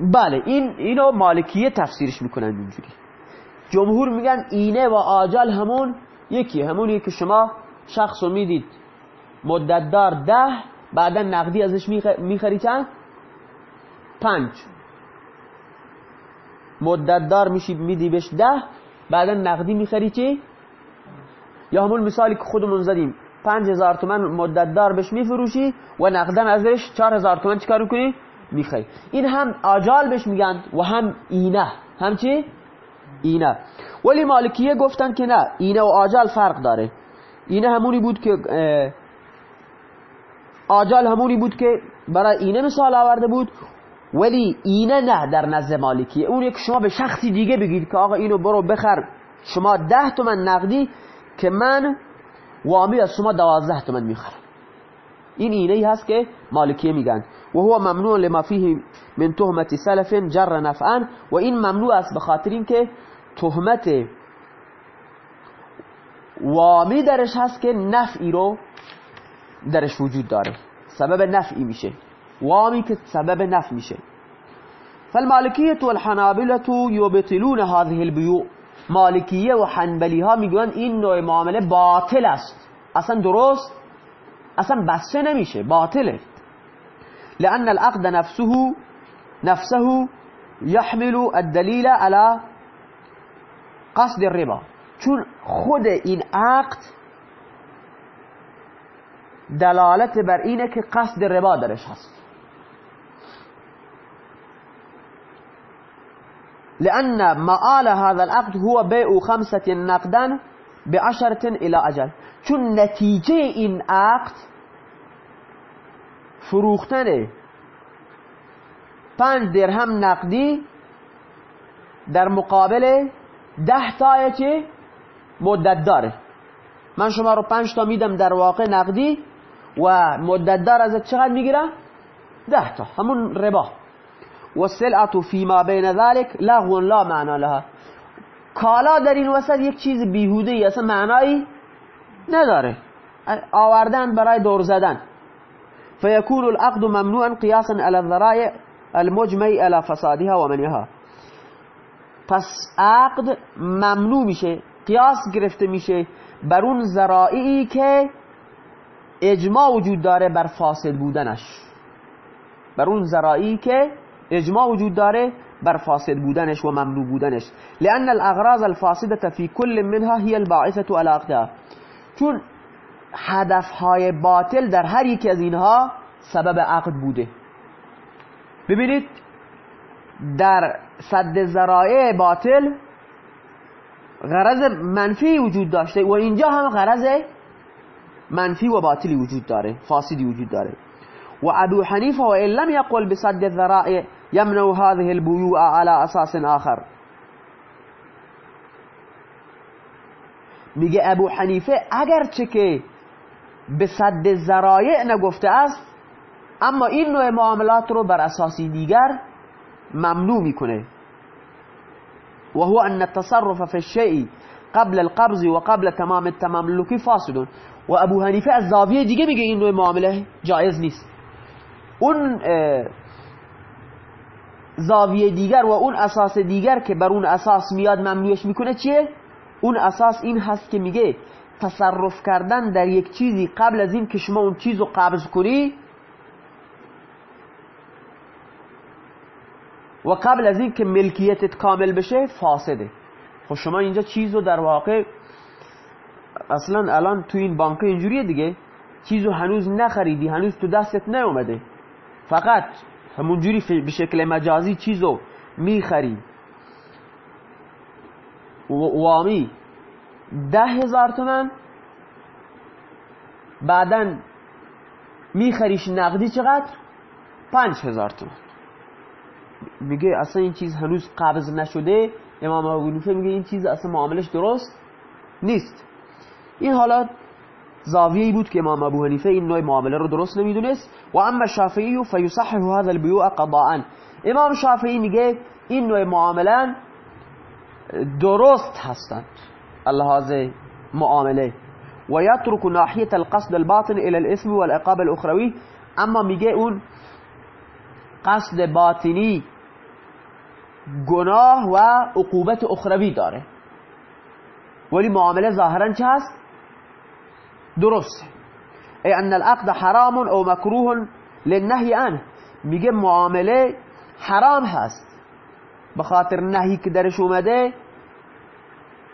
بله این اینو مالکیه تفسیرش می‌کنن اینجوری. جمهور میگن اینه و آجال همون یکی همونی که شما شخص رو می‌دید مدت دار ده بعدا نقدی ازش می‌خری چند؟ پنج مدت دار میشی میدی بهش ده بعدا نقدی می‌خری چی؟ یا همون مثالی که خودمون زدیم پنج هزار تومن مدت دار بهش میفروشی و نقدن ازش چار هزار تومن چکار می‌کنی؟ می‌خری این هم آجال بهش میگن و هم اینه هم چی؟ اینه. ولی مالکیه گفتن که نه اینه و آجال فرق داره. اینه همونی بود که آجال همونی بود که برای اینه مثال آورده بود ولی اینه نه در نزد مالکیه. اون یک شما به شخصی دیگه بگید که آقا اینو برو بخر شما ده تومن نقدی که من وامی از شما دوازده تومن می‌خرم. این اینه هست که مالکیه میگن. و هو ممنوع لما فيه من تهمت سلف جر نفعا و این ممنوع است به خاطر اینکه تهمت وامی درش هست که نفعی رو درش وجود داره. سبب نفعی میشه. وامی که سبب نفع میشه. فالمالکیه والحنابلة یبطلون هذه البیوع. مالکیه و حنبلی ها می‌گوین این نوع معامله باطل است. اصلا درست؟ اصلا بسته نمیشه. باطله. لأن العقد نفسه نفسه يحمل الدليل على قصد الربا. چون خود این عقد دلالت بر اینه که قصد ربا درش هست. لأن معال هذا العقد هو بيع خمسة نقدا بعشرة إلى أجل. چون نتیجه این عقد فروختن پنج درهم نقدی در مقابل ده تای چه مدت داره. من شما رو پنج تا میدم در واقع نقدی و مدت دار ازت چقدر می‌گیرم؟ ده تا همون ربا. و سلعت فیما بین ذلك لغو لا معنا لها. کالا در این وسط یک چیز بیهوده ای اصلا معنایی نداره. آوردن برای دور زدن. فيكون العقد ممنوعا قياسا على الذرائع المجمع على فسادها ومنعها پس عقد ممنوع میشه قیاس گرفته میشه بر اون ذرائعی که اجماع وجود داره بر فاسد بودنش. بر اون ذرائعی که اجماع وجود داره بر فاسد بودنش و ممنوع بودنش. لأن الاغراض الفاسدة في كل منها هي الباعثة عقدها. چون هدفهای باطل در هر یکی از اینها سبب عقد بوده. ببینید در صد ذرایع باطل غرض منفی وجود داشته و اینجا هم غرض منفی و باطلی وجود داره فاسدی وجود داره. و ابو حنیفه و لم يقل بصد الذرائع يمنع هذه البيوع على اساس آخر. میگه ابو حنیفه اگرچه که به صد ذرایع نگفته است اما این نوع معاملات رو بر اساسی دیگر ممنوع می‌کنه. و هو ان التصرف في الشيء قبل القبض و قبل تمام التملکی فاسدون و ابو حنیفه از زاویه دیگه میگه این نوع معامله جایز نیست. اون زاویه دیگر و اون اساس دیگر که بر اون اساس میاد ممنوعش می‌کنه چیه؟ اون اساس این هست که میگه تصرف کردن در یک چیزی قبل از این که شما اون چیز رو قبض کنی و قبل از این که ملکیتت کامل بشه فاسده. خب شما اینجا چیز رو در واقع اصلا الان تو این بانک اینجوریه دیگه. چیزو هنوز نخریدی هنوز تو دستت نیومده. فقط همونجوری به شکل مجازی چیزو می‌خری. وامی ده هزار تومن. بعدا میخریش نقدی چقدر؟ پنج هزار تومن. میگه اصلا این چیز هنوز قبض نشده امام ابو میگه این چیز اصلا معاملش درست نیست. این حالا زاویه‌ای بود که امام ابو حنیفه این نوع معامله رو درست نمی‌دونست. و اما شافعی فیصحح هذا البیوع قضاء امام شافعی میگه این نوع معامله درست هستند. اللحاظ معامله. و یترک ناحیه القصد الباطن الى الاسم والعقاب الاخروی. اما میگه اون قصد باطنی گناه و عقوبت اخروی داره. ولی معامله ظاهرا چه هست؟ درست. ای ان العقد حرام او مکروه للنهی عنه. میگه معامله حرام هست. به خاطر نهی که درش اومده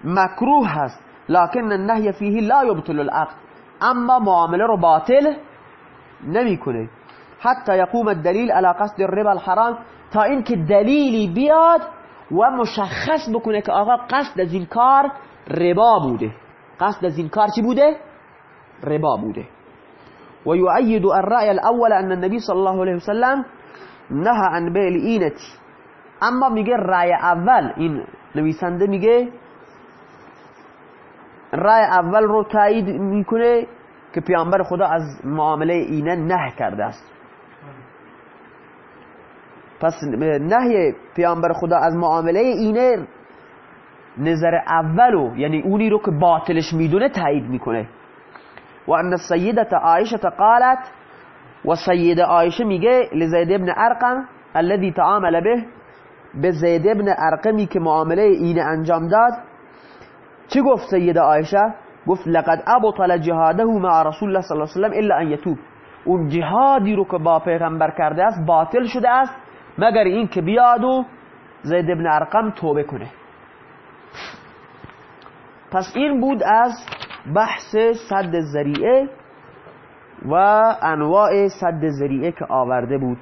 مکروه هست. لكن النهی فیه لا یبطل العقد. اما معامله رو باطل نمی‌کنه. حتی یقوم الدلیل على قصد الربا الحرام. تا اینکه دلیلی بیاد و مشخص بکنه که آقا قصد از ربا بوده. قصد از این بوده؟ ربا بوده. و یعید الرأی الأول أن النبی صلی الله علیه وسلم نهى عن بیع اینتی أما میگه رأی أول این نویسنده میگه رأی أول رو میکنه که پیامبر خدا از معامله اینه نه کرده است. پس نهی پیامبر خدا از معامله اینه نظر اولو یعنی اونی رو که باطلش می‌دونه تایید می‌کنه. و ان السیدت عایشه قالت و سید عایشه میگه لزید ابن ارقم الذي تعامل به به زید ابن ارقمی که معامله این انجام داد. چی گفت سید عایشه؟ گفت لقد ابطل جهاده مع رسول الله صلی الله علیه وسلم الا ان یتوب. اون جهادی رو که با پیغمبر کرده است باطل شده است. مگر این که بیاد و زید ابن ارقم توبه کنه. پس این بود از بحث صد ذریعه و انواع صد ذریعه که آورده بود.